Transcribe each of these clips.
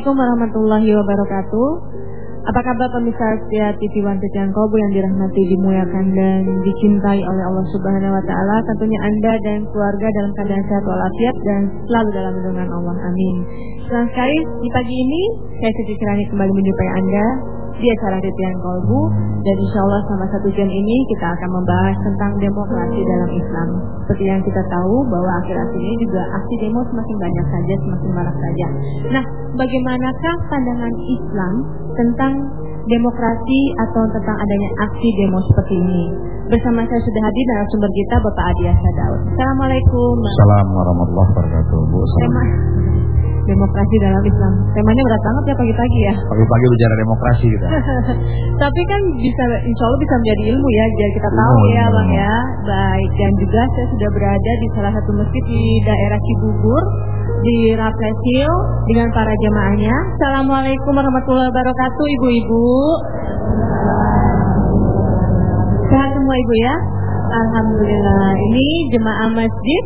Assalamualaikum warahmatullahi wabarakatuh. Apa kabar pemirsa setia TV One Titian Kobu yang dirahmati, dimuliakan dan dicintai oleh Allah Subhanahu wa taala. Tentunya Anda dan keluarga dalam keadaan sehat walafiat dan selalu dalam lindungan Allah. Amin. Senang sekali di pagi ini saya Siti Kirani kembali menjumpai Anda di acara Titian Kolbu dan insya Allah selama satu jam ini kita akan membahas tentang demokrasi dalam Islam. Seperti yang kita tahu bahwa akhir-akhir ini juga aksi demo semakin banyak saja, semakin marak saja. Nah, bagaimanakah pandangan Islam tentang demokrasi atau tentang adanya aksi demo seperti ini? Bersama saya sudah hadir narasumber kita Bapak Adi Daud. Assalamualaikum. Assalamualaikum warahmatullahi wabarakatuh. Bu. Demokrasi dalam Islam. Temanya berat banget ya pagi-pagi ya. Pagi-pagi bicara demokrasi gitu. Tapi kan bisa insya Allah bisa menjadi ilmu ya, jadi kita tahu ilmu, ya bang ya. Baik dan juga saya sudah berada di salah satu masjid di daerah Cibubur di Raffles Hill dengan para jemaahnya. Assalamualaikum warahmatullahi wabarakatuh ibu-ibu. Sehat semua ibu ya. Alhamdulillah. Ini jemaah masjid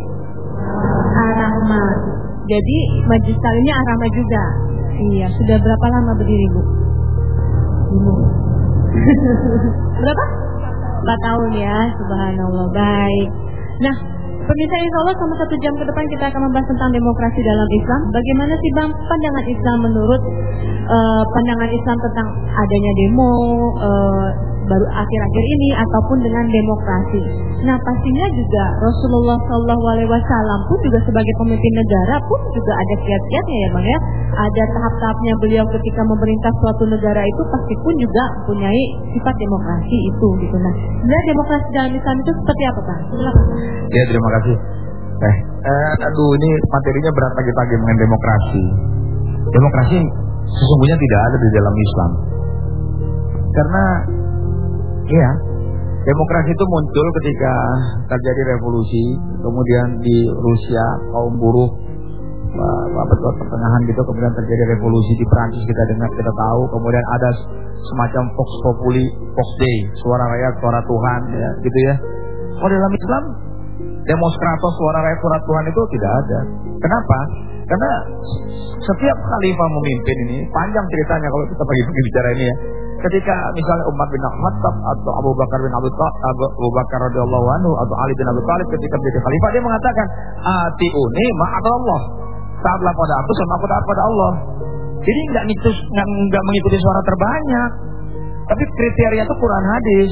Ar-Rahman. Jadi majlis kali ini Arama juga. Iya, sudah berapa lama berdiri Bu? Ibu. berapa? Empat tahun ya, subhanallah. Baik. Nah, Pemirsa insya Allah selama satu jam ke depan kita akan membahas tentang demokrasi dalam Islam. Bagaimana sih bang pandangan Islam menurut uh, pandangan Islam tentang adanya demo uh, baru akhir-akhir ini ataupun dengan demokrasi. Nah pastinya juga Rasulullah Wasallam pun juga sebagai pemimpin negara pun juga ada kiat-kiatnya ya bang ya. Ada tahap-tahapnya beliau ketika memerintah suatu negara itu pasti pun juga mempunyai sifat demokrasi itu gitu. Nah, sebenarnya demokrasi dalam Islam itu seperti apa bang? Ya terima kasih. Eh, eh, aduh ini materinya berat pagi-pagi mengenai demokrasi. Demokrasi sesungguhnya tidak ada di dalam Islam. Karena Iya. Demokrasi itu muncul ketika terjadi revolusi, kemudian di Rusia kaum buruh apa pertengahan gitu, kemudian terjadi revolusi di Prancis kita dengar kita tahu, kemudian ada semacam Vox Populi, Vox Dei, suara rakyat, suara Tuhan, ya, gitu ya. Kalau dalam Islam demonstrator suara rakyat, suara Tuhan itu tidak ada. Kenapa? Karena setiap khalifah memimpin ini panjang ceritanya kalau kita pergi bicara ini ya. Ketika misalnya Umar bin Khattab atau Abu Bakar bin Abu, Abu, Abu Bakar radhiyallahu anhu atau Ali bin Abi Thalib ketika menjadi khalifah dia mengatakan ati uni ma'at Allah taatlah pada aku sama aku taat pada Allah. Jadi nggak nggak mengikuti suara terbanyak. Tapi kriteria itu Quran hadis.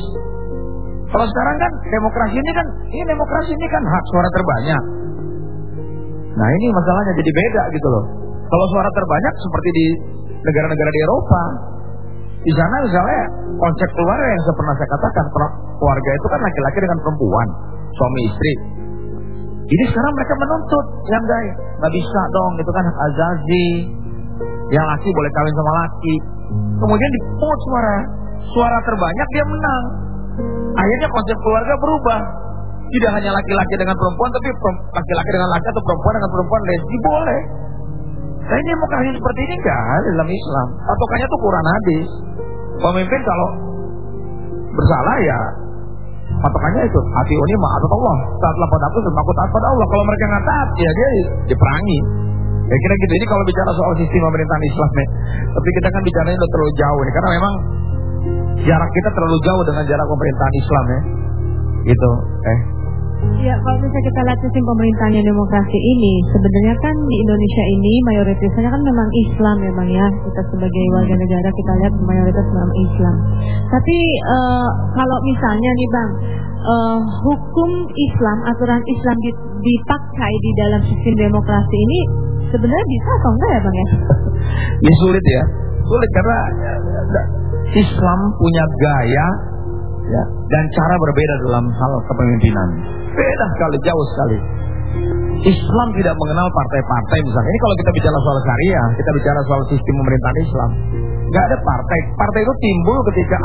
Kalau sekarang kan demokrasi ini kan ini demokrasi ini kan hak suara terbanyak nah ini masalahnya jadi beda gitu loh kalau suara terbanyak seperti di negara-negara di Eropa di sana misalnya konsep keluarga yang saya pernah saya katakan keluarga itu kan laki-laki dengan perempuan, suami istri. Ini sekarang mereka menuntut yang gay, nggak bisa dong, itu kan azazi. Yang laki boleh kawin sama laki. Kemudian dipungut suara, suara terbanyak dia menang. Akhirnya konsep keluarga berubah. Tidak hanya laki-laki dengan perempuan, tapi laki-laki dengan laki atau perempuan dengan perempuan lesbi boleh. Nah ini demokrasi seperti ini enggak dalam Islam. Patokannya tuh Quran hadis. Pemimpin kalau bersalah ya patokannya itu hati ini maaf Allah. Saatlah pada aku dan aku taat pada Allah. Kalau mereka nggak taat ya dia diperangi. Ya kira gitu. Ini kalau bicara soal sistem pemerintahan Islam nih. Tapi kita kan bicara ini terlalu jauh nih. Karena memang jarak kita terlalu jauh dengan jarak pemerintahan Islam ya. Gitu. Eh. Ya, kalau misalnya kita lihat sistem pemerintahan demokrasi ini, sebenarnya kan di Indonesia ini mayoritasnya kan memang Islam ya bang ya. Kita sebagai warga negara kita lihat mayoritas memang Islam. Tapi uh, kalau misalnya nih bang, uh, hukum Islam, aturan Islam dipakai di dalam sistem demokrasi ini sebenarnya bisa atau enggak ya bang ya? Ini sulit ya, sulit karena Islam punya gaya ya, dan cara berbeda dalam hal kepemimpinan. Beda sekali, jauh sekali. Islam tidak mengenal partai-partai misalnya. Ini kalau kita bicara soal syariah, kita bicara soal sistem pemerintahan Islam. Gak ada partai. Partai itu timbul ketika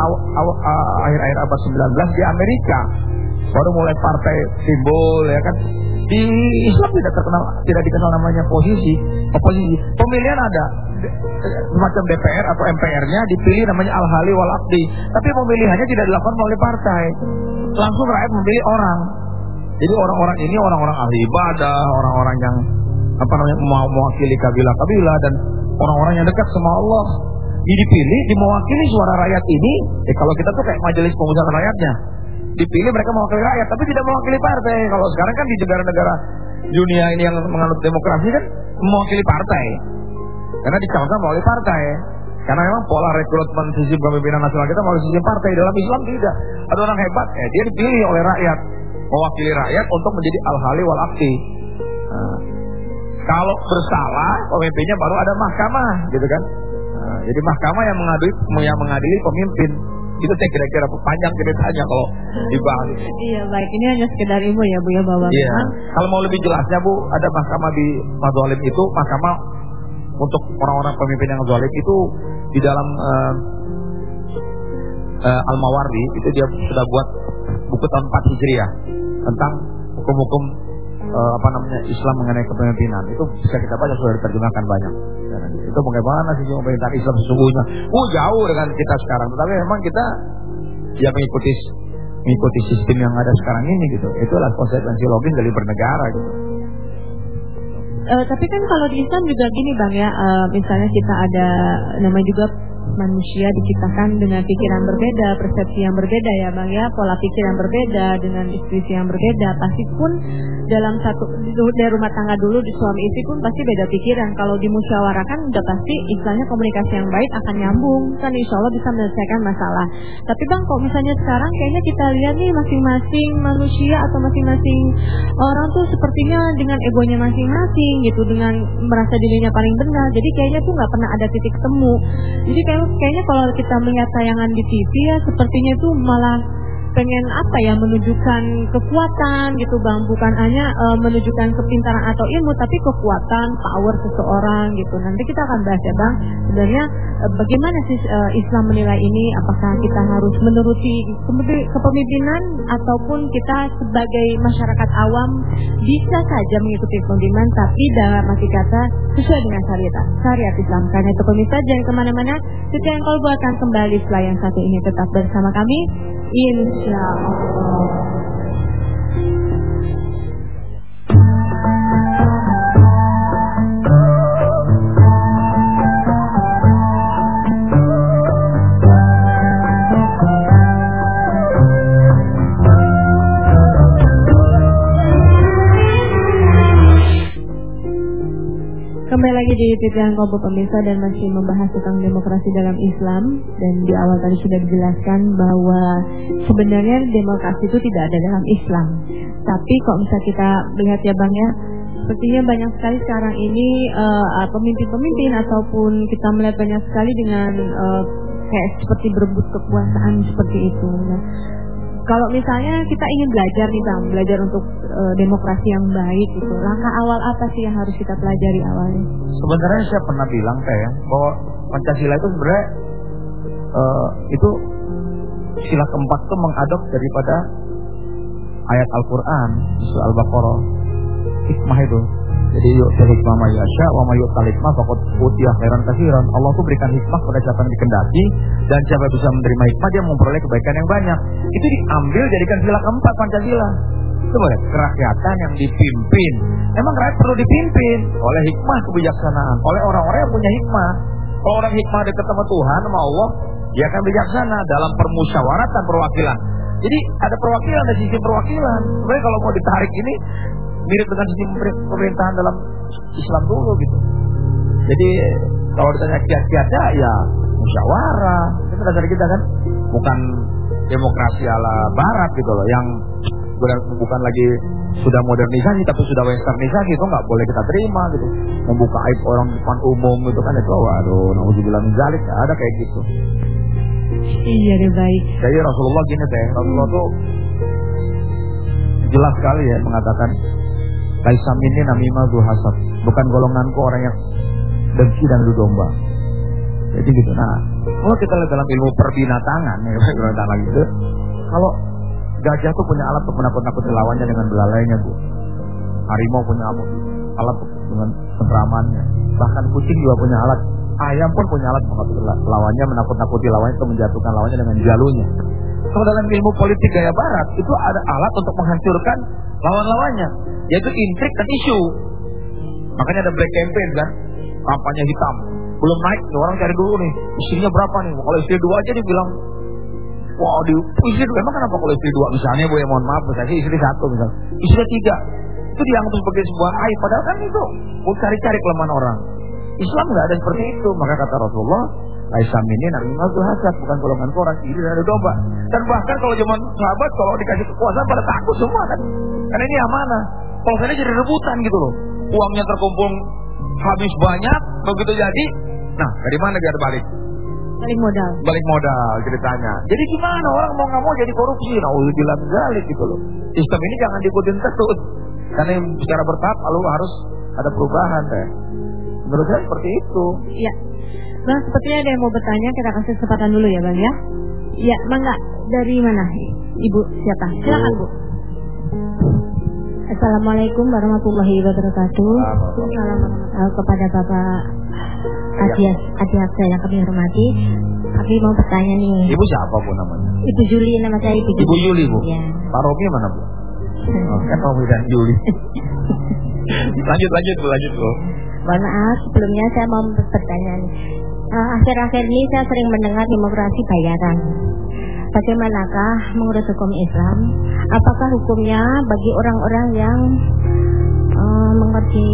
akhir-akhir abad 19 di Amerika. Baru mulai partai timbul ya kan. Di Islam tidak terkenal, tidak dikenal namanya posisi, oposisi. Pemilihan ada semacam DPR atau MPR-nya dipilih namanya al-hali wal abdi. Tapi pemilihannya tidak dilakukan oleh partai. Langsung rakyat memilih orang. Jadi orang-orang ini orang-orang ahli ibadah, orang-orang yang apa namanya mewakili kabilah-kabilah dan orang-orang yang dekat sama Allah. Jadi dipilih, dimewakili suara rakyat ini. Eh kalau kita tuh kayak majelis pemusatan rakyatnya, dipilih mereka mewakili rakyat, tapi tidak mewakili partai. Kalau sekarang kan di negara-negara dunia ini yang menganut demokrasi kan mewakili partai, karena dicalonkan melalui partai. Karena memang pola rekrutmen sistem kepemimpinan nasional kita melalui sistem partai. Dalam Islam tidak. Ada orang hebat, eh, dia dipilih oleh rakyat, mewakili rakyat untuk menjadi al-hali wal akti. Nah, kalau bersalah, pemimpinnya baru ada mahkamah, gitu kan? Nah, jadi mahkamah yang mengadili, yang mengadili pemimpin. Itu saya kira-kira panjang ceritanya kalau dibahas. Iya baik, ini hanya sekedar ilmu ya Bu ya bahwa Iya. Kalau mau lebih jelasnya Bu, ada mahkamah di Madolim itu mahkamah untuk orang-orang pemimpin yang zalim itu di dalam uh, uh, Al-Mawardi itu dia sudah buat buku tahun 4 Hijriah tentang hukum-hukum uh, apa namanya Islam mengenai kepemimpinan. Itu bisa kita baca sudah diterjemahkan banyak. Itu bagaimana sih pemerintahan Islam sesungguhnya? Oh jauh dengan kita sekarang. Tetapi memang kita ya mengikuti mengikuti sistem yang ada sekarang ini gitu. Itulah konsekuensi logis dari bernegara gitu. Uh, tapi kan kalau di Islam juga gini bang ya, uh, misalnya kita ada namanya juga manusia diciptakan dengan pikiran berbeda, persepsi yang berbeda ya Bang ya, pola pikir yang berbeda dengan istri yang berbeda. Pasti pun dalam satu dari rumah tangga dulu di suami istri pun pasti beda pikiran. Kalau dimusyawarahkan udah pasti istilahnya komunikasi yang baik akan nyambung kan insya Allah bisa menyelesaikan masalah. Tapi Bang kok misalnya sekarang kayaknya kita lihat nih masing-masing manusia atau masing-masing orang tuh sepertinya dengan egonya masing-masing gitu dengan merasa dirinya paling benar. Jadi kayaknya tuh nggak pernah ada titik temu. Jadi kayak kayaknya kalau kita melihat tayangan di TV ya sepertinya itu malah pengen apa ya menunjukkan kekuatan gitu bang? Bukan hanya uh, menunjukkan kepintaran atau ilmu tapi kekuatan power seseorang gitu. Nanti kita akan bahas ya bang. Sebenarnya uh, bagaimana sih uh, Islam menilai ini? Apakah kita harus menuruti kepemimpinan ataupun kita sebagai masyarakat awam bisa saja mengikuti kepemimpinan tapi dalam arti kata sesuai dengan syariat syariat Islam. Karena itu pemirsa jangan ke mana-mana. Kita yang kalau akan kembali setelah yang satu ini tetap bersama kami insya Kembali lagi di Titian Kompo Pemirsa dan masih membahas tentang demokrasi dalam Islam dan di awal tadi sudah dijelaskan bahwa sebenarnya demokrasi itu tidak ada dalam Islam. Tapi kok bisa kita melihat ya Bang ya, sepertinya banyak sekali sekarang ini uh, pemimpin-pemimpin ataupun kita melihat banyak sekali dengan uh, kayak seperti berebut kekuasaan seperti itu. Nah, kalau misalnya kita ingin belajar nih bang, belajar untuk e, demokrasi yang baik gitu, langkah awal apa sih yang harus kita pelajari awalnya? Sebenarnya saya pernah bilang kayak bahwa Pancasila itu sebenarnya e, itu sila keempat itu mengadop daripada ayat Al-Quran, Al-Baqarah, hikmah itu. Jadi yuk hikmah ma yasha wa ma yu'tal hikmah faqad utiya khairan katsiran. Allah tuh berikan hikmah kepada siapa yang dikendaki dan siapa bisa menerima hikmah dia memperoleh kebaikan yang banyak. Itu diambil jadikan sila keempat Pancasila. Coba lihat, kerakyatan yang dipimpin. Emang rakyat perlu dipimpin oleh hikmah kebijaksanaan, oleh orang-orang yang punya hikmah. Kalau orang hikmah dekat sama Tuhan, sama Allah, dia akan bijaksana dalam permusyawaratan perwakilan. Jadi ada perwakilan, ada sisi perwakilan. Sebenarnya kalau mau ditarik ini, mirip dengan sistem pemerintahan dalam Islam dulu gitu. Jadi kalau ditanya kiat-kiatnya ya musyawarah. Itu dasar kita kan? Bukan demokrasi ala barat gitu loh. Yang bukan lagi sudah modernisasi tapi sudah westernisasi itu nggak boleh kita terima gitu. Membuka aib orang depan umum gitu kan itu waduh nauzubillah min zalik. Ada kayak gitu. Iya deh baik. Jadi Rasulullah gini teh. Rasulullah tuh jelas sekali ya mengatakan Laisa minni namimah hasad. Bukan golonganku orang yang dengki dan domba. Jadi gitu. Nah, kalau kita lihat dalam ilmu perbinatangan, ya, gitu, kalau gajah tuh punya alat untuk menakut-nakuti lawannya dengan belalainya, Bu. Harimau punya alat dengan peneramannya. Bahkan kucing juga punya alat. Ayam pun punya alat menakut lawannya, menakut-nakuti lawannya atau menjatuhkan lawannya dengan jalunya. Kalau dalam ilmu politik gaya barat, itu ada alat untuk menghancurkan lawan-lawannya yaitu intrik dan isu. Makanya ada black campaign kan, kampanye hitam. Belum naik, orang cari dulu nih, istrinya berapa nih? Kalau istri dua aja dibilang, wah di istri dua, emang kenapa kalau istri dua? Misalnya bu ya mohon maaf, misalnya istri satu misalnya, istri tiga, itu dianggap sebagai sebuah aib. Padahal kan itu, mau cari-cari kelemahan orang. Islam nggak ada seperti itu. Maka kata Rasulullah, Islam ini nabi Nabi hasad bukan golongan orang iri dan ada domba. Dan bahkan kalau zaman sahabat kalau dikasih kekuasaan pada takut semua kan. Karena ini amanah. Kalau saya jadi rebutan gitu loh. Uangnya terkumpul habis banyak, begitu jadi. Nah, dari mana biar balik? Balik modal. Balik modal ceritanya. Jadi gimana orang mau nggak mau jadi korupsi? Nah, udah bilang balik gitu loh. Sistem ini jangan diikutin terus. Karena secara bertahap lalu harus ada perubahan deh. Menurut saya seperti itu. Iya. Bang, sepertinya ada yang mau bertanya, kita kasih kesempatan dulu ya Bang ya. Ya, Mangga, dari mana? Ibu siapa? Silakan Bu. Assalamualaikum warahmatullahi wabarakatuh. Salam uh, kepada Bapak Adias Adiaksa yang kami hormati. Kami mau bertanya nih. Ibu siapa Bu namanya? Ibu Juli nama saya Ibu, Ibu Juli Bu. Ya. Pak Robi mana Bu? Oh, kan Robi dan Juli. lanjut lanjut Bu, lanjut Bu. Mohon maaf, sebelumnya saya mau bertanya nih. Uh, Akhir-akhir ini saya sering mendengar demokrasi bayaran. Bagaimanakah menurut hukum Islam? Apakah hukumnya bagi orang-orang yang uh, mengerti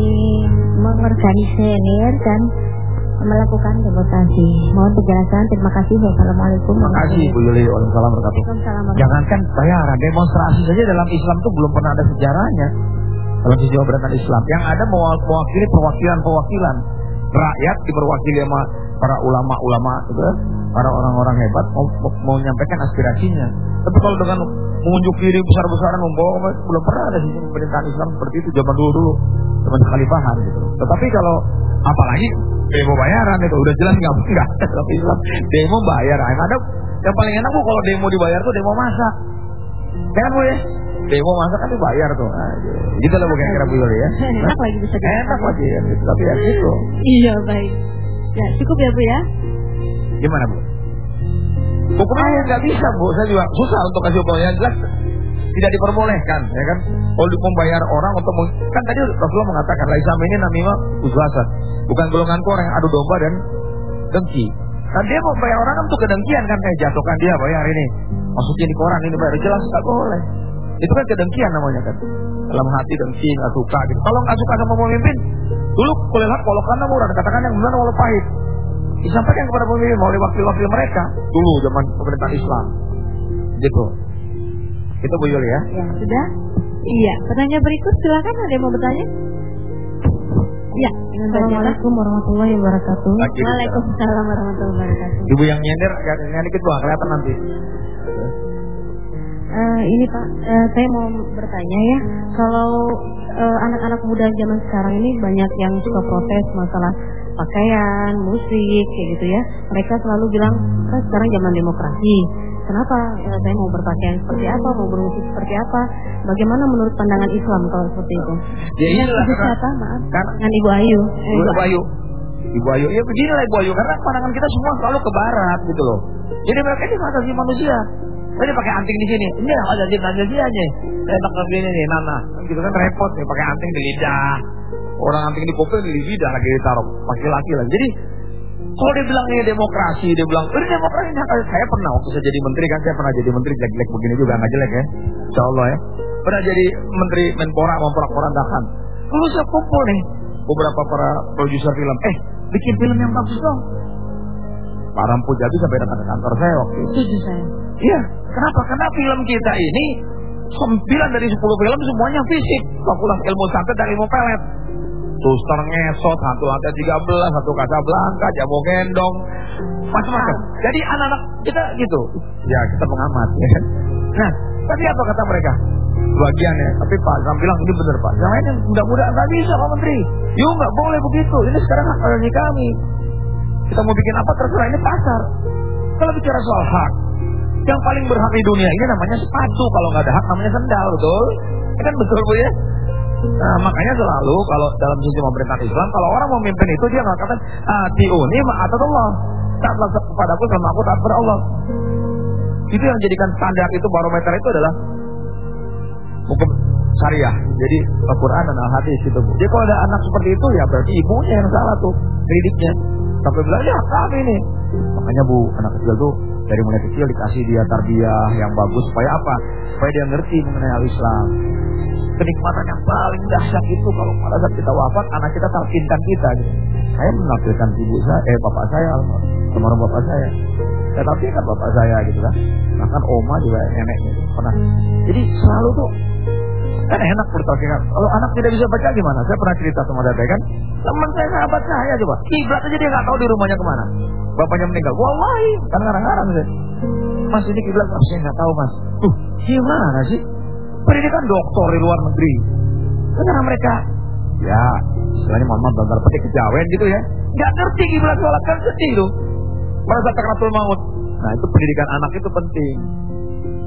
mengorganisir dan melakukan demokrasi? Mohon penjelasan. Terima kasih. Wassalamualaikum. Terima kasih Bu Yuli. Waalaikumsalam warahmatullahi Waalaikumsalam. Jangankan bayaran, demonstrasi saja dalam Islam itu belum pernah ada sejarahnya. Dalam sisi pemerintahan Islam. Yang ada mewakili perwakilan-perwakilan. Rakyat diperwakili sama para ulama-ulama gitu ya. Para orang-orang hebat mau, mau menyampaikan aspirasinya. Tapi kalau dengan mengunjuk diri besar-besaran membawa belum pernah ada sisi pemerintahan Islam seperti itu zaman dulu-dulu. Zaman khalifahan gitu. Tetapi kalau apalagi demo bayaran itu udah jelas nggak enggak tapi Islam demo bayar yang ada yang paling enak bu kalau demo dibayar tuh demo masak kan bu ya demo masak kan dibayar tuh nah, gitu lah bu kira-kira bu ya Enak lagi bisa enak lagi ya tapi ya gitu Iya baik. Ya cukup ya Bu ya. gimana bu? Hukumnya ya nggak bisa bu. Saya juga susah untuk kasih hukum yang jelas. Tidak diperbolehkan ya kan? Kalau membayar orang untuk meng- kan tadi Rasulullah mengatakan la Islam ini namanya uzwasat bukan golongan orang yang adu domba dan dengki. Kan dia mau bayar orang kan untuk kedengkian kan? Kayak jatuhkan dia bayar ini. Maksudnya di koran ini bayar. Jelas nggak boleh itu kan kedengkian namanya kan dalam hati dengki nggak suka gitu kalau nggak suka sama pemimpin dulu kulihat kalau karena murah katakan yang benar walau pahit disampaikan kepada pemimpin melalui wakil-wakil mereka dulu zaman pemerintahan Islam gitu itu Bu Yuli ya Ya sudah. Iya. Pertanyaan berikut silakan ada yang mau bertanya? Ya. Assalamualaikum warahmatullahi wabarakatuh. Waalaikumsalam warahmatullahi wabarakatuh. Ibu yang nyender yang dikit doang kelihatan nanti Eh, ini Pak, eh, saya mau bertanya ya, kalau eh, anak-anak muda zaman sekarang ini banyak yang suka protes masalah pakaian, musik, kayak gitu ya. Mereka selalu bilang, kan sekarang zaman demokrasi. Kenapa eh, saya mau berpakaian seperti apa, mau bermusik seperti apa? Bagaimana menurut pandangan Islam kalau seperti itu? Ya inilah karena-? Maaf. Karena Dengan Ibu Ayu. Eh, Ibu Bayu. Ibu Ayu. Ya beginilah Ibu Ayu karena pandangan kita semua selalu ke barat gitu loh. Jadi mereka ini hak asasi manusia. Tadi pakai anting di sini. Ini hak asasi manusianya. Saya tak begini nih Nana. Kan gitu kan repot nih pakai anting di lidah. Orang anting di kuping di lidah lagi ditaruh. Pakai laki lagi. Jadi kalau dia bilang ini demokrasi, dia bilang ini demokrasi asasi. Saya pernah waktu saya jadi menteri kan saya pernah jadi menteri jelek-jelek begini juga nggak jelek ya. Insya Allah ya. Pernah jadi menteri Menpora memporak-porandakan. Lalu saya kumpul nih beberapa para produser film. Eh, bikin film yang bagus dong. Pak Rampu Jabi sampai datang ke kantor saya waktu itu. Setuju saya. Iya, kenapa? Karena film kita ini 9 dari 10 film semuanya fisik. Fakultas ilmu santet dan ilmu pelet. Suster ngesot, hantu lantai 13, satu kaca belangka, jamu gendong, macam-macam. Jadi anak-anak kita gitu. Ya kita mengamat. Ya. Nah, tapi apa kata mereka? Bagiannya, tapi Pak Sam bilang ini benar Pak. Yang lain yang muda-muda nggak bisa Pak Menteri. Yuk nggak boleh begitu. Ini sekarang hak kami. Kita mau bikin apa terserah ini pasar. Kalau bicara soal hak, yang paling berhak di dunia ini namanya sepatu. Kalau nggak ada hak namanya sendal, betul? Ya kan betul bu ya? Nah, makanya selalu kalau dalam sisi pemerintahan Islam, kalau orang memimpin itu dia mengatakan atiuni ma'atat Allah. Taatlah kepadaku sama aku taat kepada Allah. Itu yang jadikan standar itu barometer itu adalah hukum syariah. Jadi Al-Quran dan Al-Hadis itu. Jadi kalau ada anak seperti itu ya berarti ibunya yang salah tuh, didiknya. Sampai bilang, ya kami ini. Makanya bu, anak kecil tuh dari mulai kecil dikasih dia tarbiyah yang bagus supaya apa? Supaya dia ngerti mengenai al-Islam. Kenikmatan yang paling dahsyat itu kalau pada saat kita wafat anak kita talkinkan kita gitu. Saya menampilkan ibu saya, eh bapak saya, kemarin bapak saya. Saya talkinkan bapak saya gitu kan. Bahkan oma juga neneknya pernah. Jadi selalu tuh kan enak bertalkinkan. Kalau anak tidak bisa baca gimana? Saya pernah cerita sama dada kan. Teman saya sahabat saya coba. Kiblat aja dia nggak tahu di rumahnya ke mana. Bapaknya meninggal. Wallahi, kan ngarang-ngarang sih. Mas ini kiblat saya nggak tahu mas. Tuh, gimana sih? Pendidikan doktor di luar negeri. Karena mereka ya istilahnya mama bangga pakai kejawen gitu ya. Nggak ngerti kiblat sholat kan sedih tuh. Saat takratul maut. Nah itu pendidikan anak itu penting.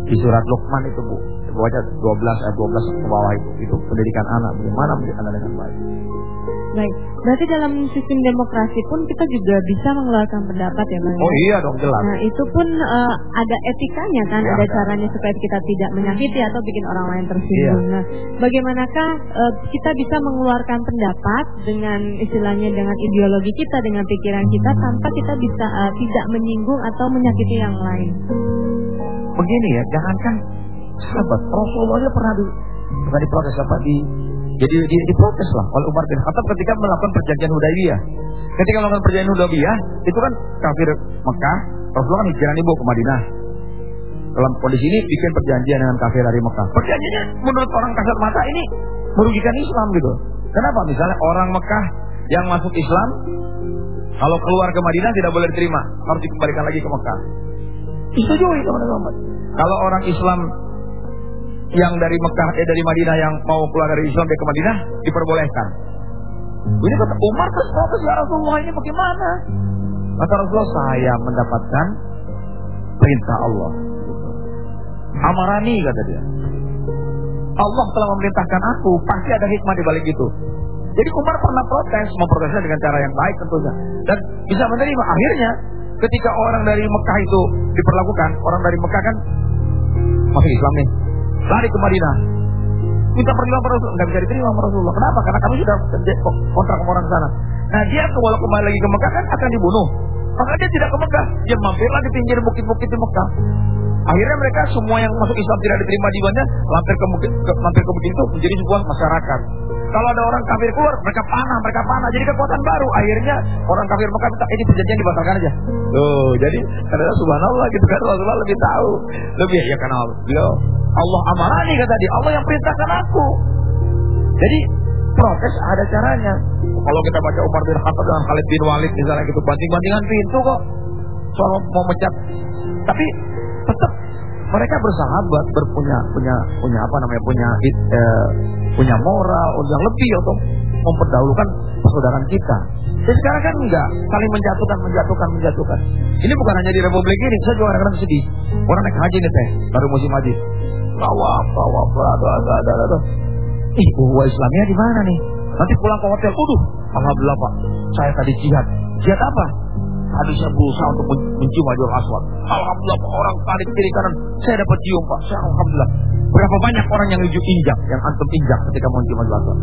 Di surat Luqman itu bu baca 12 ayat 12 ke bawah itu itu pendidikan anak bagaimana mendidik anak dengan baik. Baik, berarti dalam sistem demokrasi pun kita juga bisa mengeluarkan pendapat ya Bang? Oh iya dong jelas. Nah itu pun uh, ada etikanya kan, ya, ada ya. caranya supaya kita tidak menyakiti atau bikin orang lain tersinggung. Ya. Nah, bagaimanakah uh, kita bisa mengeluarkan pendapat dengan istilahnya dengan ideologi kita, dengan pikiran kita tanpa kita bisa uh, tidak menyinggung atau menyakiti yang lain? Begini ya, jangankan sahabat Rasulullah pernah di pernah diprotes apa di jadi di, diprotes lah oleh Umar bin Khattab ketika melakukan perjanjian Hudaybiyah. Ketika melakukan perjanjian Hudaybiyah, itu kan kafir Mekah, Rasulullah kan hijrah ibu ke Madinah. Dalam kondisi ini bikin perjanjian dengan kafir dari Mekah. Perjanjiannya menurut orang kasat mata ini merugikan Islam gitu. Kenapa? Misalnya orang Mekah yang masuk Islam kalau keluar ke Madinah tidak boleh diterima, harus dikembalikan lagi ke Mekah. Disetujui teman-teman. Kalau orang Islam yang dari Mekah eh dari Madinah yang mau keluar dari Islam dia ke Madinah diperbolehkan. Ini kata Umar terus ya Rasulullah ini bagaimana? Kata Rasulullah saya mendapatkan perintah Allah. Amarani kata dia. Allah telah memerintahkan aku, pasti ada hikmah di balik itu. Jadi Umar pernah protes, memprotesnya dengan cara yang baik tentunya. Dan bisa menerima. Akhirnya ketika orang dari Mekah itu diperlakukan, orang dari Mekah kan masuk Islam nih lari ke Madinah. Minta perlindungan pada Rasulullah. Nggak bisa diterima sama Rasulullah. Kenapa? Karena kami sudah kontrak sama orang sana. Nah dia kalau kembali lagi ke Mekah kan akan dibunuh. Maka dia tidak ke Mekah. Dia mampirlah di pinggir bukit-bukit di Mekah. Akhirnya mereka semua yang masuk Islam tidak diterima di mana, lampir ke bukit, ke, lampir ke bukit itu menjadi sebuah masyarakat. Kalau ada orang kafir keluar, mereka panah, mereka panah. Jadi kekuatan baru. Akhirnya orang kafir Mekah minta ini perjanjian dibatalkan aja. Loh, jadi karena subhanallah gitu kan Rasulullah lebih tahu. Lebih ya karena beliau Allah amarani kata dia, Allah yang perintahkan aku. Jadi protes ada caranya. Kalau kita baca Umar bin Khattab dengan Khalid bin Walid misalnya gitu, banting-bantingan pintu kok soal mau mecat. Tapi mereka bersahabat, berpunya punya punya apa namanya punya eh, punya moral yang lebih atau memperdahulukan persaudaraan kita. Dan sekarang kan enggak, saling menjatuhkan, menjatuhkan, menjatuhkan. Ini bukan hanya di Republik ini, saya juga kadang-kadang sedih. Orang naik haji nih teh, baru musim haji. Tawaf, tawaf, ada, ada, ada, ada. Ih, bahwa Islamnya di mana nih? Nanti pulang ke hotel, uduh, alhamdulillah pak, saya tadi jihad. Jihad apa? Tadi saya berusaha untuk mencium Hajar Aswad. Alhamdulillah orang tarik kiri kanan, saya dapat cium pak. Saya alhamdulillah. Berapa banyak orang yang menuju injak, yang antum injak ketika mencium Hajar Aswad.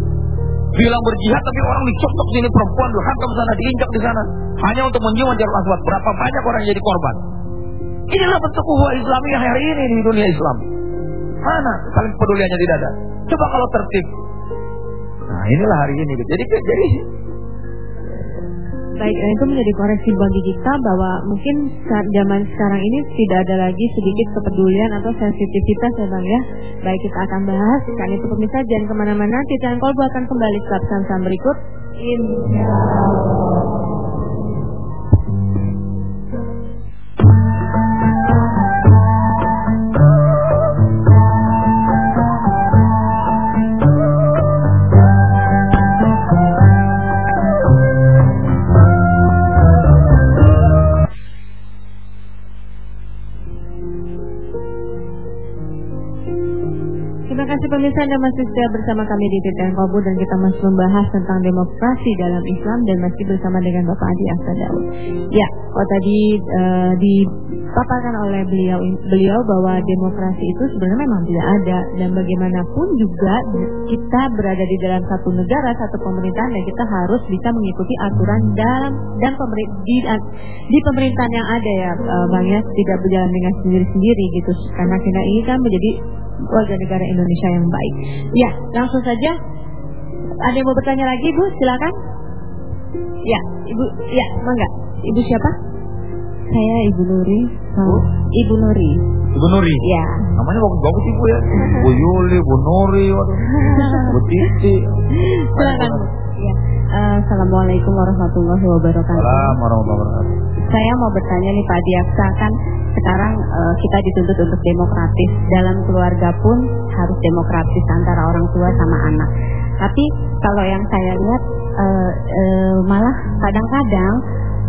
Bilang berjihad tapi orang dicocok sini perempuan dihantam sana diinjak di sana hanya untuk mencium Hajar Aswad. Berapa banyak orang yang jadi korban? Inilah bentuk uhuah Islamiyah hari ini di dunia Islam. Mana saling peduliannya tidak ada. Coba kalau tertib. Nah inilah hari ini. Jadi jadi Baik, itu menjadi koreksi bagi kita bahwa mungkin saat zaman sekarang ini tidak ada lagi sedikit kepedulian atau sensitivitas ya Bang ya. Baik, kita akan bahas. Kan itu pemirsa jangan ke mana-mana. Titian Kolbu akan kembali setelah pesan berikut. Insya pemirsa Anda masih setia bersama kami di Titian Kobu dan kita masih membahas tentang demokrasi dalam Islam dan masih bersama dengan Bapak Adi Aksa Daud. Ya, oh tadi uh, dipaparkan oleh beliau beliau bahwa demokrasi itu sebenarnya memang tidak ada dan bagaimanapun juga kita berada di dalam satu negara, satu pemerintahan dan kita harus bisa mengikuti aturan dalam dan di, di pemerintahan yang ada ya uh, Bang ya, tidak berjalan dengan sendiri-sendiri gitu karena kita ini kan menjadi warga negara Indonesia yang baik. Ya, langsung saja. Ada yang mau bertanya lagi, Bu? Silakan. Ya, Ibu, ya, mangga. Ibu siapa? Saya Ibu Nuri. Bu? Ibu Nuri. Ibu Nuri? Ya. Namanya bagus-bagus Ibu ya. Bu Yuli, Bu Nuri, waduh. Bu Titi. Silakan. Ya. Uh, Assalamualaikum warahmatullahi wabarakatuh. Assalamualaikum warahmatullahi wabarakatuh. Saya mau bertanya nih Pak Diaksa kan sekarang uh, kita dituntut untuk demokratis dalam keluarga pun harus demokratis antara orang tua sama anak. Tapi kalau yang saya lihat uh, uh, malah kadang-kadang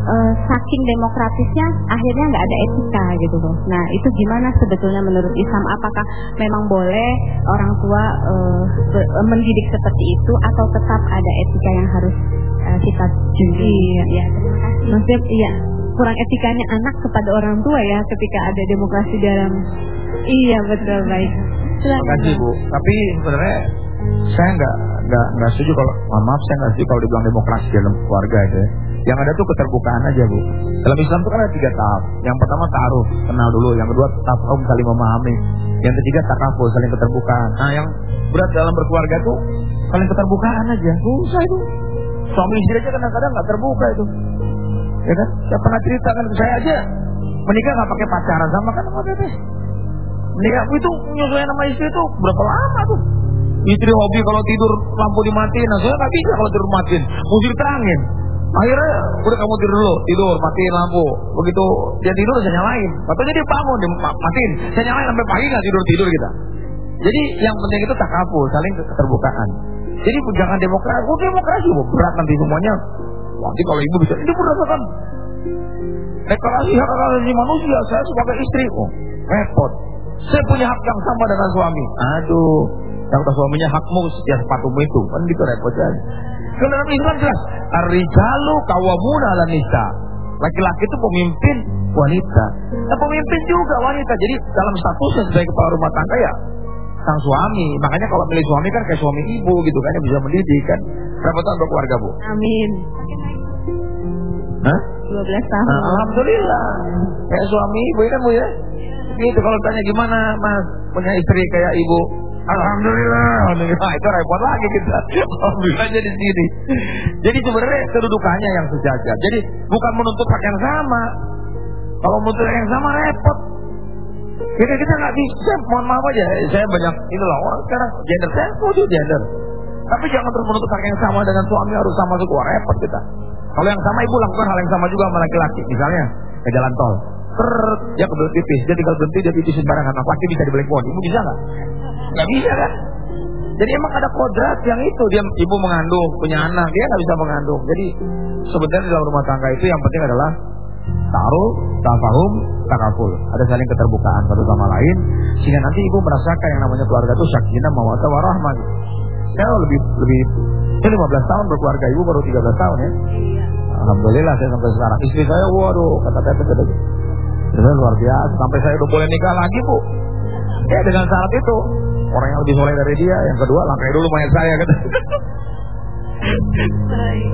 uh, saking demokratisnya akhirnya nggak ada etika gitu loh. Nah itu gimana sebetulnya menurut Islam? Apakah memang boleh orang tua uh, mendidik seperti itu atau tetap ada etika yang harus uh, kita junjung? Iya, ya. Maksudnya iya kurang etikanya anak kepada orang tua ya ketika ada demokrasi dalam iya betul baik. Terima kasih Bu. Tapi sebenarnya saya nggak nggak nggak setuju kalau maaf saya nggak setuju kalau dibilang demokrasi dalam keluarga itu ya. Yang ada tuh keterbukaan aja bu. Dalam Islam itu kan ada tiga tahap. Yang pertama taruh, kenal dulu. Yang kedua tafahum saling memahami. Yang ketiga takaful, saling keterbukaan. Nah yang berat dalam berkeluarga tuh saling keterbukaan aja. Susah itu. Suami istri aja kadang-kadang nggak terbuka itu. Ya kan? Saya pernah cerita kan ke saya aja. Menikah nggak pakai pacaran sama kan sama. Menikah itu nyesuaiin sama istri itu berapa lama tuh? Istri hobi kalau tidur lampu dimatiin, nah saya nggak bisa kalau tidur matiin, mesti terangin. Akhirnya udah kamu tidur dulu, tidur, matiin lampu. Begitu dia tidur saya nyalain. Katanya dia bangun, dia matiin. Saya nyalain sampai pagi nggak tidur tidur kita. Jadi yang penting itu takaful, saling keterbukaan. Jadi jangan demokrasi, oh demokrasi berat nanti semuanya Nanti kalau ibu bisa, ini berdasarkan deklarasi hak asasi manusia, saya sebagai istri, oh repot. Saya punya hak yang sama dengan suami. Aduh, yang kata suaminya hakmu setiap sepatumu itu, kan gitu repot aja. Kalau dalam Islam jelas, Arijalu kawamuna ala nisa. Laki-laki itu pemimpin wanita. Nah, pemimpin juga wanita. Jadi dalam statusnya sebagai kepala rumah tangga ya sang suami. Makanya kalau milih suami kan kayak suami ibu gitu kan yang bisa mendidik kan. Berapa tahun berkeluarga bu? Amin. Hah? 12 tahun. Nah, Alhamdulillah. Kayak suami ibu kan bu ya? Gitu kalau tanya gimana mas punya istri kayak ibu? Alhamdulillah, Alhamdulillah itu repot lagi kita. Alhamdulillah jadi sini. Jadi sebenarnya kedudukannya yang sejajar. Jadi bukan menuntut hak yang sama. Kalau menuntut yang sama repot. Kita kita nggak bisa, mohon maaf aja. Saya banyak inilah orang sekarang gender saya setuju gender. Tapi jangan terus menuntut hak yang sama dengan suami harus sama juga repot kita. Kalau yang sama ibu lakukan hal yang sama juga sama laki-laki. Misalnya ke jalan tol. Ter, dia kebelet pipis, dia tinggal berhenti, dia pipis sembarangan. Pasti bisa dibeli pohon. Ibu bisa nggak? Nggak bisa kan? Jadi emang ada kodrat yang itu dia ibu mengandung punya anak dia nggak bisa mengandung. Jadi sebenarnya dalam rumah tangga itu yang penting adalah taruh, tafahum, takaful. Ada saling keterbukaan satu sama lain sehingga nanti ibu merasakan yang namanya keluarga itu sakinah mawaddah warahmah. Saya lebih lebih saya 15 tahun berkeluarga ibu baru 13 tahun ya. Alhamdulillah saya sampai sekarang. Istri saya waduh kata kata kata Terus luar biasa sampai saya udah boleh nikah lagi bu. Ya dengan syarat itu orang yang lebih soleh dari dia. Yang kedua langkai dulu mayat saya kata.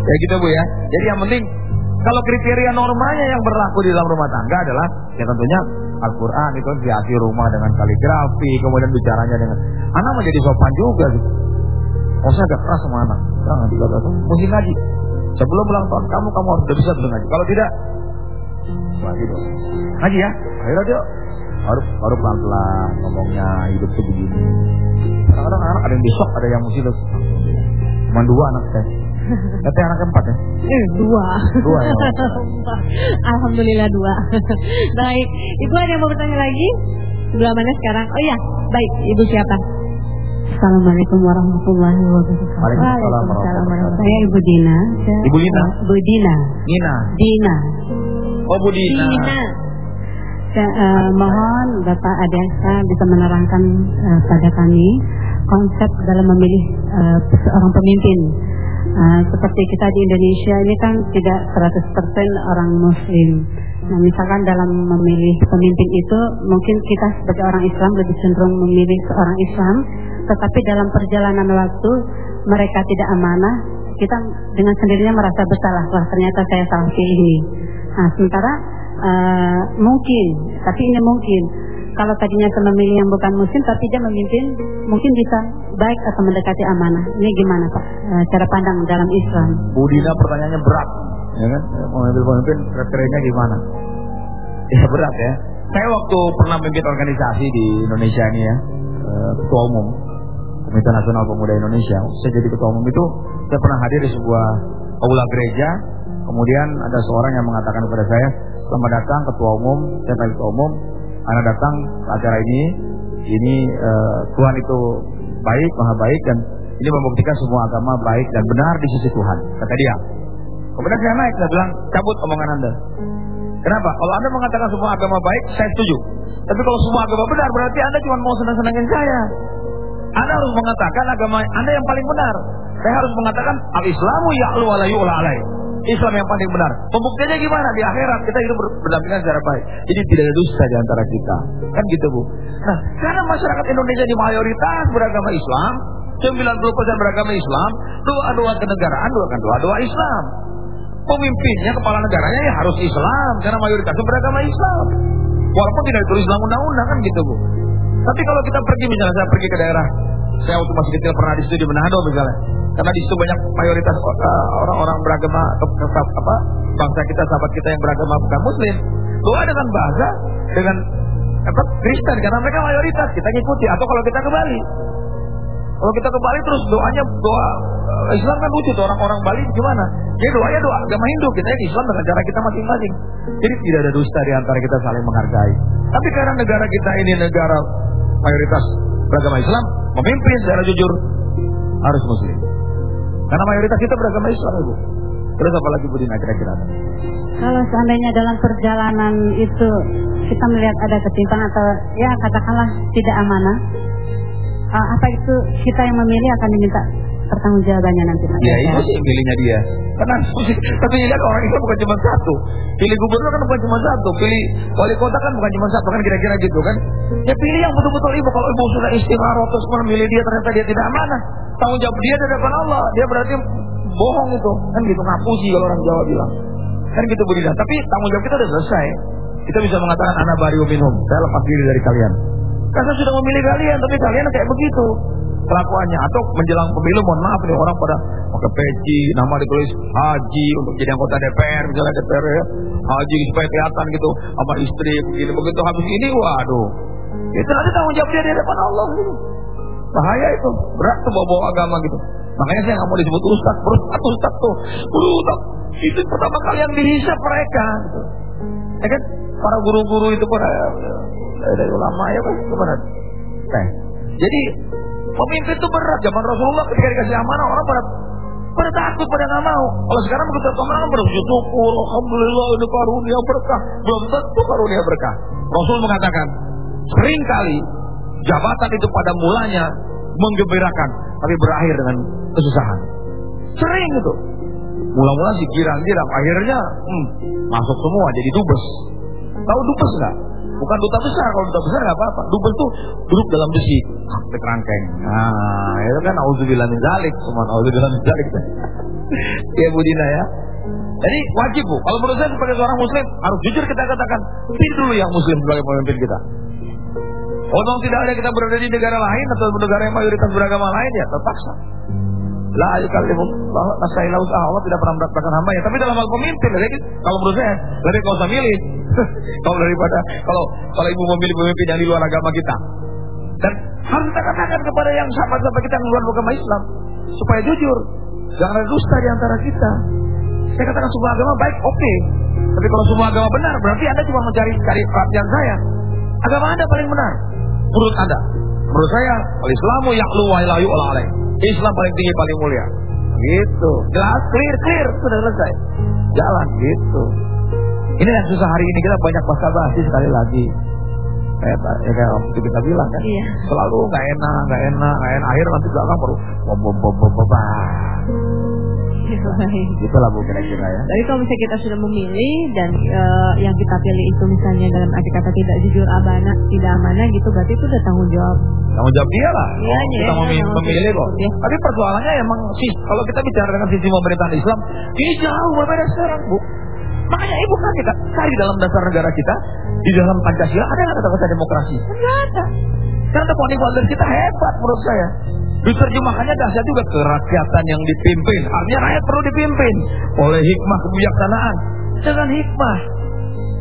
ya gitu bu ya. Jadi yang penting kalau kriteria normanya yang berlaku di dalam rumah tangga adalah ya tentunya Al-Quran itu dihiasi rumah dengan kaligrafi, kemudian bicaranya dengan anak menjadi sopan juga gitu. Oh saya agak keras sama anak, jangan dikatakan mungkin ngaji. Sebelum ulang tahun kamu, kamu harus bisa ngaji. Kalau tidak, ngaji dong. Ngaji ya, akhirnya dia baru baru pelan pelan ngomongnya hidup tuh begini. Kadang-kadang anak ada yang besok, ada yang mesti Cuma dua anak saya. Katanya anak keempat ya? Eh, dua. Dua ya. Alhamdulillah dua. baik, Ibu ada yang mau bertanya lagi? Sebelah mana sekarang? Oh iya, baik. Ibu siapa? Assalamualaikum warahmatullahi wabarakatuh. Waalaikumsalam warahmatullahi Saya Ibu Dina. Saya, Ibu Dina? Bu Dina. Nina. Dina. Oh Bu Dina. Dina. Saya, uh, mohon Bapak Adesa bisa menerangkan uh, pada kami konsep dalam memilih uh, seorang pemimpin. Uh, seperti kita di Indonesia ini kan tidak 100% orang Muslim. Nah, misalkan dalam memilih pemimpin itu mungkin kita sebagai orang Islam lebih cenderung memilih seorang Islam, tetapi dalam perjalanan waktu mereka tidak amanah, kita dengan sendirinya merasa bersalah. Wah, ternyata saya salah pilih. Nah, sementara uh, mungkin, tapi ini mungkin kalau tadinya memilih yang bukan muslim tapi dia memimpin mungkin bisa baik atau mendekati amanah. Ini gimana Pak? E, cara pandang dalam Islam. Budina pertanyaannya berat, ya kan? Memimpin pemimpin kriterianya gimana? Ya berat ya. Saya waktu pernah memimpin organisasi di Indonesia ini ya, ketua umum Komite Nasional Pemuda Indonesia. Saya jadi ketua umum itu saya pernah hadir di sebuah aula gereja. Kemudian ada seorang yang mengatakan kepada saya, selamat datang ketua umum, saya ketua umum, anak datang ke acara ini, ini uh, Tuhan itu baik, maha baik dan ini membuktikan semua agama baik dan benar di sisi Tuhan, kata dia. Kemudian saya naik, saya bilang, cabut omongan Anda. Kenapa? Kalau Anda mengatakan semua agama baik, saya setuju. Tapi kalau semua agama benar, berarti Anda cuma mau senang-senangin saya. Anda harus mengatakan agama Anda yang paling benar. Saya harus mengatakan al-Islamu ya'lu wa la. Islam yang paling benar. Pembuktiannya gimana? Di akhirat kita hidup berdampingan secara baik. Jadi tidak ada dusta di antara kita. Kan gitu Bu. Nah, karena masyarakat Indonesia di mayoritas beragama Islam, 90% beragama Islam, doa-doa kenegaraan, doa doa-doa Islam. Pemimpinnya, kepala negaranya ya harus Islam, karena mayoritas beragama Islam. Walaupun tidak ditulis dalam undang-undang kan gitu Bu. Tapi kalau kita pergi misalnya saya pergi ke daerah, saya waktu masih kecil pernah di studi Manado misalnya. Karena di situ banyak mayoritas uh, orang-orang beragama apa bangsa kita, sahabat kita yang beragama bukan muslim. Doa dengan bahasa dengan apa Kristen karena mereka mayoritas kita ngikuti atau kalau kita ke Bali kalau kita ke Bali terus doanya doa uh, Islam kan lucu tuh orang-orang Bali gimana? Jadi doanya doa agama Hindu kita yang Islam dengan cara kita masing-masing. Jadi tidak ada dusta di antara kita saling menghargai. Tapi karena negara kita ini negara mayoritas beragama Islam, memimpin secara jujur harus Muslim. Karena mayoritas kita beragama Islam, Ibu. Terus apa lagi Budina kira-kira? Kalau seandainya dalam perjalanan itu kita melihat ada ketimpangan atau ya katakanlah tidak amanah, uh, apa itu kita yang memilih akan diminta pertanggungjawabannya nanti. Ya itu sih pilihnya dia. Karena tapi lihat orang itu bukan cuma satu. Pilih gubernur kan bukan cuma satu. Pilih wali kota kan bukan cuma satu kan kira-kira gitu kan. Ya pilih yang betul-betul ibu. Kalau ibu sudah istimewa terus memilih dia ternyata dia tidak amanah. Tanggung jawab dia di depan Allah. Dia berarti bohong itu. Kan gitu ngapusi kalau orang Jawa bilang. Kan gitu Bu Tapi tanggung jawab kita sudah selesai. Kita bisa mengatakan anak bario minum. Saya lepas diri dari kalian. Karena sudah memilih kalian, tapi kalian kayak begitu kelakuannya atau menjelang pemilu mohon maaf nih orang pada pakai peci nama ditulis haji untuk jadi anggota DPR misalnya DPR ya. Haji supaya kelihatan gitu sama istri begini begitu. Habis ini waduh. Itu nanti tanggung jawab dia di depan Allah gitu. bahaya itu. Berat tuh bawa, bawa agama gitu. Makanya saya nggak mau disebut ustaz ustaz ustaz tuh. Ustaz itu pertama kali yang dihisap mereka gitu. ya kan? Para guru-guru itu pada dari ulama ya kan? Ke mana eh, jadi Pemimpin itu berat. Zaman Rasulullah ketika dikasih amanah orang pada pada takut pada nggak mau. Kalau sekarang begitu amanah bersyukur, alhamdulillah ini karunia berkah. Belum tentu karunia berkah. Rasul mengatakan sering kali jabatan itu pada mulanya menggembirakan, tapi berakhir dengan kesusahan. Sering itu. Mula-mula sih girang-girang, akhirnya hmm, masuk semua jadi dubes. Tahu dubes nggak? Bukan duta besar, kalau duta besar nggak apa-apa. Dubes tuh duduk dalam besi, sampai kerangkeng. Nah, itu kan auzubillah min zalik, semua auzubillah min zalik. ya Budina ya. Jadi wajib bu, kalau menurut saya sebagai seorang muslim harus jujur kita katakan, pilih dulu yang muslim sebagai pemimpin kita. Kalau tidak ada kita berada di negara lain atau negara yang mayoritas beragama lain ya terpaksa. La nasailah usaha Allah tidak pernah beratkan hamba ya. Tapi dalam hal pemimpin, jadi kalau menurut saya lebih kau usah milih. kalau daripada kalau kalau ibu memilih pemimpin yang di luar agama kita. Dan harus kita katakan kepada yang sahabat-sahabat kita yang luar agama Islam supaya jujur, jangan ada dusta di antara kita. Saya katakan semua agama baik, oke. Okay. Tapi kalau semua agama benar, berarti Anda cuma mencari cari perhatian saya. Agama Anda paling benar menurut Anda. Menurut saya, al-Islamu ya'lu wa la yu'la Islam paling tinggi paling mulia. Gitu. Jelas, clear, clear, sudah selesai. Jalan gitu. Ini yang susah hari ini kita banyak bahasa basi sekali lagi. kayak ya kayak waktu kita bilang kan Iya. selalu nggak enak nggak enak nggak enak akhir nanti belakang baru bom bom bom bom bom Ya, baik. itulah bu kira-kira ya Tapi kalau misalnya kita sudah memilih dan eh, yang kita pilih itu misalnya dalam arti kata tidak jujur amanah, tidak amanah gitu, berarti itu udah tanggung jawab. tanggung jawab dia lah Iya, Oh, kita iya, memilih, memilih kok dia. tapi persoalannya emang sih kalau kita bicara dengan sisi pemerintahan Islam ini jauh berbeda sekarang bu makanya ibu kan kita cari dalam dasar negara kita di dalam Pancasila ada nggak kata-kata demokrasi? Nggak ada. Karena founding kita hebat menurut saya. Diterjemahkannya dahsyat juga. Kerakyatan yang dipimpin artinya rakyat perlu dipimpin. Oleh hikmah kebijaksanaan. Dengan hikmah.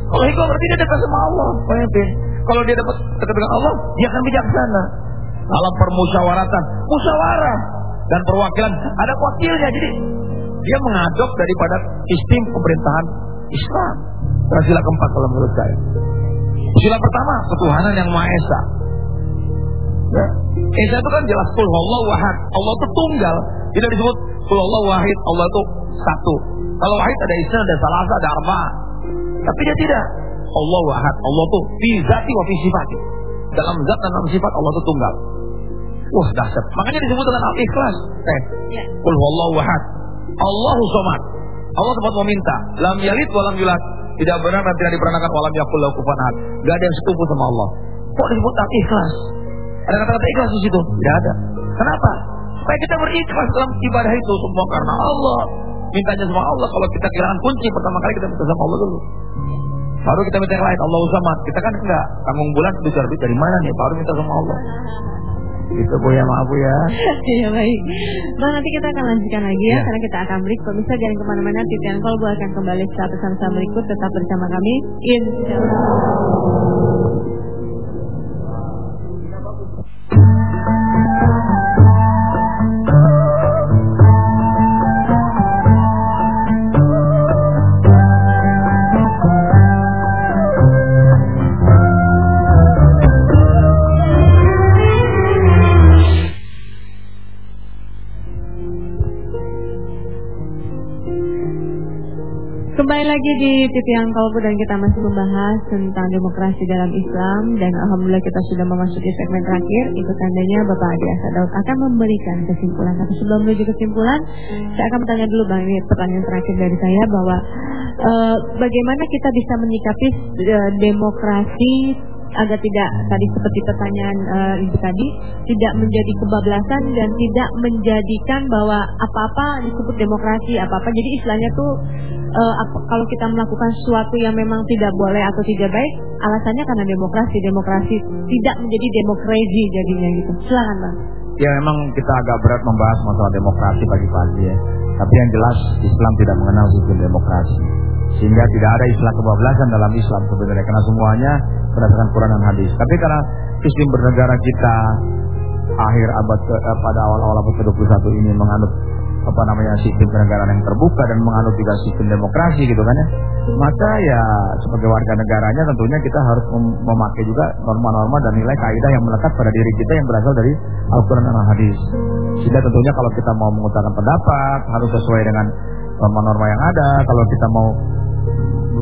Kalau hikmah berarti dia dekat sama Allah pemimpin. Kalau dia dapat dekat dengan Allah dia akan bijaksana. Dalam permusyawaratan. Musyawarah dan perwakilan. Ada wakilnya jadi dia mengadop daripada sistem pemerintahan Islam Nah, sila keempat kalau menurut saya sila pertama ketuhanan yang maha esa Ya. Esa itu kan jelas kul Allah wahad. Allah itu tunggal. Tidak disebut kul Allah wahid. Allah itu satu. Kalau wahid ada isna, ada salasa, ada arba. Tapi dia tidak. Allah wahad. Allah itu fi zati wa fi sifati. Dalam zat dan dalam sifat Allah itu tunggal. Wah dahsyat. Makanya disebut dengan al-ikhlas. Eh, Ya. kul wahad. wahad. Allahu somad. Allah sempat meminta. Lam yalid walam yulad. Tidak benar dan tidak diperanakan walam yakul lahu kufuwan. Gak ada yang setuju sama Allah. Kok disebut al-ikhlas? Ada kata-kata ikhlas di situ? Tidak ada. Kenapa? Supaya kita berikhlas dalam ibadah itu semua karena Allah. Mintanya sama Allah. Kalau kita kehilangan kunci pertama kali kita minta sama Allah dulu. Baru kita minta yang lain. Allah sama. Kita kan enggak. Tanggung bulan besar dari mana nih? Baru minta sama Allah. Gitu bu ya maaf bu ya. Iya baik. Bang nanti kita akan lanjutkan lagi ya, Ya. karena kita akan break. Pemirsa jangan ke mana-mana. Titian Kolbu akan kembali saat pesan-pesan berikut. Tetap bersama kami. Insya Kembali lagi di Titian Kolbu dan kita masih membahas tentang demokrasi dalam Islam. Dan Alhamdulillah kita sudah memasuki segmen terakhir. Itu tandanya Bapak Adi Asadaud akan memberikan kesimpulan. Tapi sebelum menuju kesimpulan saya akan bertanya dulu Bang. Ini pertanyaan terakhir dari saya bahwa eh, bagaimana kita bisa menyikapi eh, demokrasi agar tidak tadi seperti pertanyaan eh, ibu tadi tidak menjadi kebablasan dan tidak menjadikan bahwa apa-apa disebut demokrasi apa-apa. Jadi istilahnya tuh eh, apa- kalau kita melakukan sesuatu yang memang tidak boleh atau tidak baik alasannya karena demokrasi. Demokrasi tidak menjadi demokrasi jadinya gitu. Silakan bang. Ya memang kita agak berat membahas masalah demokrasi pagi-pagi ya. Tapi yang jelas Islam tidak mengenal sistem demokrasi. Sehingga tidak ada istilah kebablasan dalam Islam sebenarnya. Karena semuanya berdasarkan Quran dan hadis. Tapi karena sistem bernegara kita akhir abad ke, eh, pada awal-awal abad ke-21 ini menganut apa namanya sistem kenegaraan yang terbuka dan menganut juga sistem demokrasi gitu kan ya. Maka ya sebagai warga negaranya tentunya kita harus mem- memakai juga norma-norma dan nilai kaidah yang melekat pada diri kita yang berasal dari Al-Quran dan Al-Hadis. Sehingga tentunya kalau kita mau mengutarakan pendapat harus sesuai dengan norma-norma yang ada. Kalau kita mau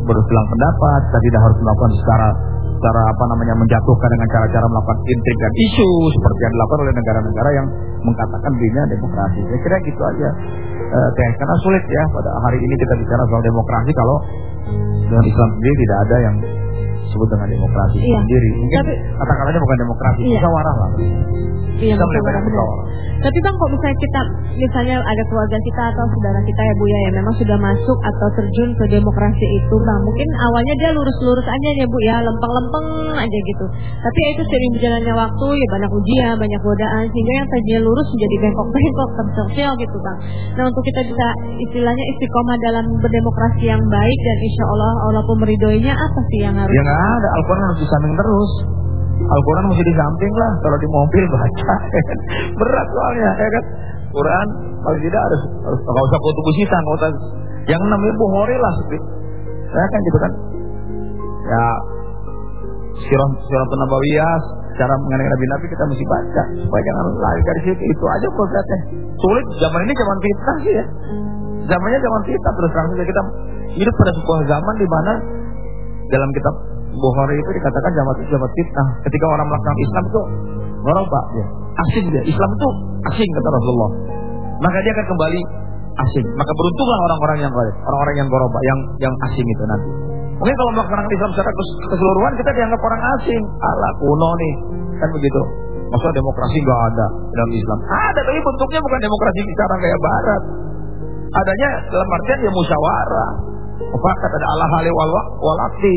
berbilang pendapat, kita tidak harus melakukan secara secara apa namanya menjatuhkan dengan cara-cara melakukan intrik dan isu seperti yang dilakukan oleh negara-negara yang mengatakan dirinya demokrasi. Saya kira gitu aja. Eh, teh karena sulit ya pada hari ini kita bicara soal demokrasi kalau dengan Islam sendiri tidak ada yang disebut dengan demokrasi Iya. sendiri. Mungkin Tapi- kata-katanya bukan demokrasi, Iya. musyawarah lah. Iya, Kita menyampaikan benar. musyawarah. Tapi bang, kok misalnya kita, misalnya ada keluarga kita atau saudara kita ya bu ya, yang memang sudah masuk atau terjun ke demokrasi itu, bang, mungkin awalnya dia lurus-lurus aja ya bu ya, lempeng-lempeng aja gitu. Tapi ya itu sering berjalannya waktu, ya banyak ujian, banyak godaan, sehingga yang tadinya lurus menjadi bengkok-bengkok, tersial gitu bang. Nah untuk kita bisa istilahnya istiqomah dalam berdemokrasi yang baik dan insya Allah Allah pun meridhoinya apa sih yang harus? Ya ada, Al-Quran harus di samping terus. Al-Quran mesti di samping lah, kalau di mobil baca. Berat soalnya, ya kan? Quran paling tidak harus, harus nggak usah kutu busitan, nggak usah. Yang namanya Bukhari lah, ya kan gitu kan? Ya, sirah sirah Nabawiyah, cara mengenai Nabi Nabi kita mesti baca supaya jangan lari dari situ. Itu aja prosesnya. Sulit zaman ini zaman fitnah sih ya. Zamannya zaman fitnah terus saja kita hidup pada sebuah zaman di mana dalam kitab Bukhari itu dikatakan jamat itu jamat fitnah. Ketika orang melakukan Islam itu ngorobak dia. Asing dia. Islam itu asing kata Rasulullah. Maka dia akan kembali asing. Maka beruntunglah orang-orang yang orang-orang yang gorobak, yang yang asing itu nanti. Mungkin kalau melakukan Islam secara keseluruhan kita dianggap orang asing. Ala kuno nih. Kan begitu. Masa demokrasi nggak ada dalam Islam? Ada, tapi bentuknya bukan demokrasi sekarang kayak Barat. Adanya dalam artian ya musyawarah. Mufakat ada Allah walakti.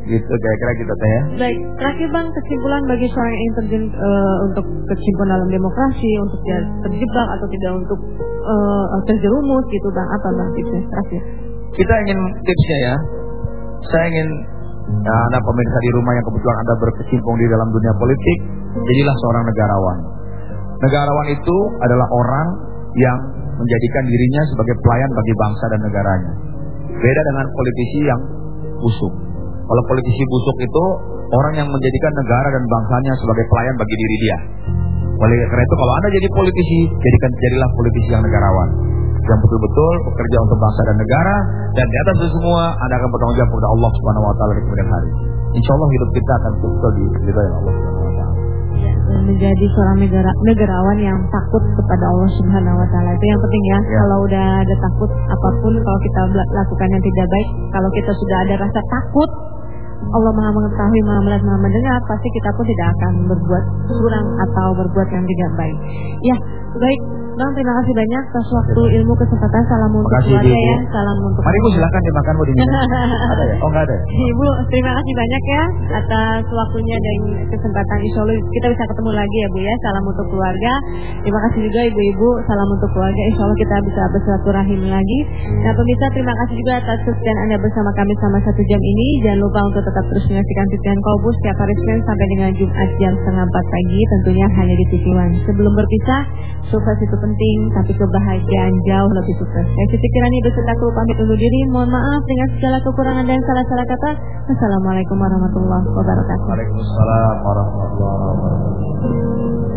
Gitu kira-kira kita teh ya. Baik, terakhir Bang kesimpulan bagi seorang yang terjun uh, untuk kecimpung dalam demokrasi, untuk dia terjebak atau tidak untuk uh, terjerumus gitu Bang, apa Bang tipsnya terakhir? Kita ingin tipsnya ya. Saya ingin ya, Anda pemirsa di rumah yang kebetulan Anda berkecimpung di dalam dunia politik, jadilah seorang negarawan. Negarawan itu adalah orang yang menjadikan dirinya sebagai pelayan bagi bangsa dan negaranya. Beda dengan politisi yang busuk. Kalau politisi busuk itu orang yang menjadikan negara dan bangsanya sebagai pelayan bagi diri dia. Oleh karena itu kalau Anda jadi politisi, jadikan jadilah politisi yang negarawan. Yang betul-betul bekerja untuk bangsa dan negara dan di atas itu semua Anda akan bertanggung jawab kepada Allah Subhanahu wa taala di kemudian hari. Insya Allah hidup kita akan sukses di Allah Subhanahu wa taala menjadi seorang negara negarawan yang takut kepada Allah Subhanahu wa taala. Itu yang penting ya. ya. Kalau udah ada takut apa pun kalau kita lakukan yang tidak baik, kalau kita sudah ada rasa takut Allah Maha mengetahui, Maha melihat, Maha mendengar, pasti kita pun tidak akan berbuat kurang atau berbuat yang tidak baik. Ya, baik. Bang, terima kasih banyak atas waktu ilmu kesempatan. Salam untuk kasih, keluarga ya. Salam untuk Mari Bu silakan dimakan Bu diminum. ada ya? Oh enggak ada. Ibu, terima kasih banyak ya atas waktunya dan kesempatan Insya Allah kita bisa ketemu lagi ya Bu ya. Salam untuk keluarga. Terima kasih juga Ibu-ibu. Salam untuk keluarga. Insya Allah kita bisa bersilaturahim lagi. Nah pemirsa terima kasih juga atas kesediaan Anda bersama kami selama satu jam ini. Jangan lupa untuk tetap terus menyaksikan Titian Kobus setiap hari Senin sampai dengan Jumat jam setengah empat pagi. Tentunya hanya di TV One. Sebelum berpisah, sukses itu penting, tapi kebahagiaan jauh lebih sukses. Saya Siti Kirani beserta kru pamit undur diri. Mohon maaf dengan segala kekurangan dan salah-salah kata. Assalamualaikum warahmatullahi wabarakatuh. Waalaikumsalam warahmatullahi wabarakatuh.